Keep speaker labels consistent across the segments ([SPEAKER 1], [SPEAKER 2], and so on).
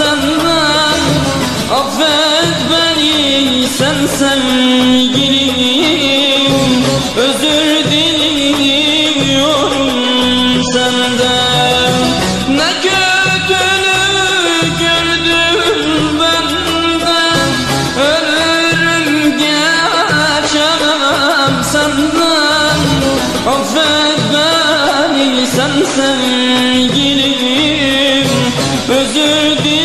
[SPEAKER 1] senden Affet beni sen sevgilim. Özür diliyorum senden. Ne kötülük gördüm benden Ölürüm geçemem senden. Affet beni sen sevgilim. Özür diliyorum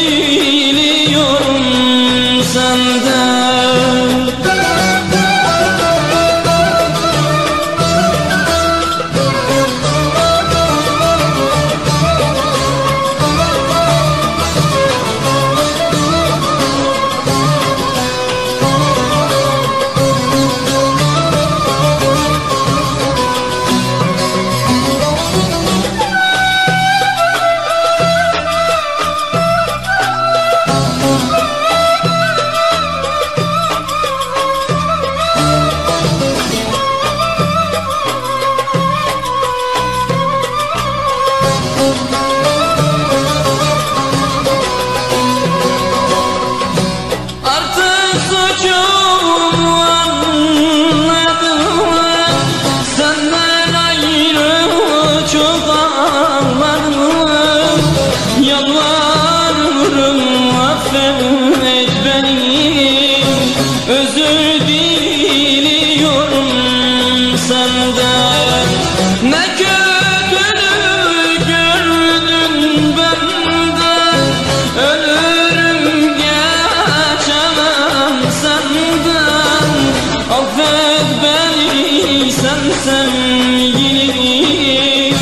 [SPEAKER 1] sen sevgilim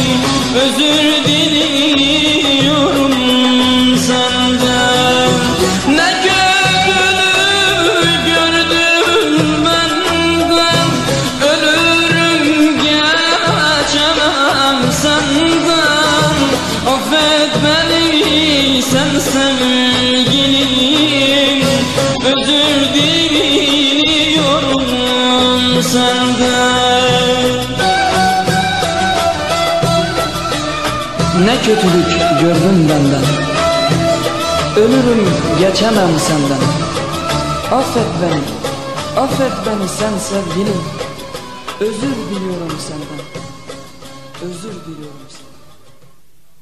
[SPEAKER 1] Özür diliyorum senden. Ne kötülük gördüm benden Ölürüm geçemem senden. Affet beni sen sevgilim. Özür diliyorum senden
[SPEAKER 2] Ne kötülük gördün benden? Ölürüm geçemem senden. Affet beni Affet beni sen sevgilim. Özür diliyorum senden. Özür diliyorum senden.